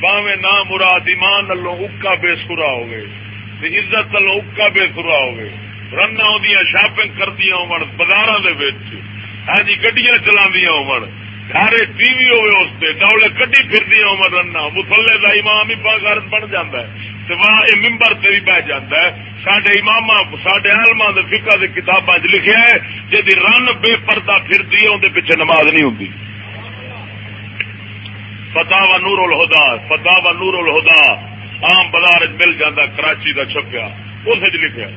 باوے نہ مراد ایمان نلو اکا بے سورا ہوگی عزت نلو اکا بے سورا ہوگی رن آدیا شاپنگ کردیا ہو بازار ہاں جی گڈیاں چلا ہو گھر ٹی وی ہوئے اس پہ ڈولے کٹی پھر عمر رنا مسلے کا امام ہی گھر بن جاتا ہے۔ وہاں یہ ممبر سے بھی بہ جاتا ہے۔ سڈے امام سڈے آلما فکا کی کتابیں لکھا ہے جی رن بے پردہ پھرتی ہے اندر پیچھے نماز نہیں ہوتی فتح و نور الہدا فتح و نور الہدا عام بازار مل جاتا کراچی کا چھپیا اس لکھا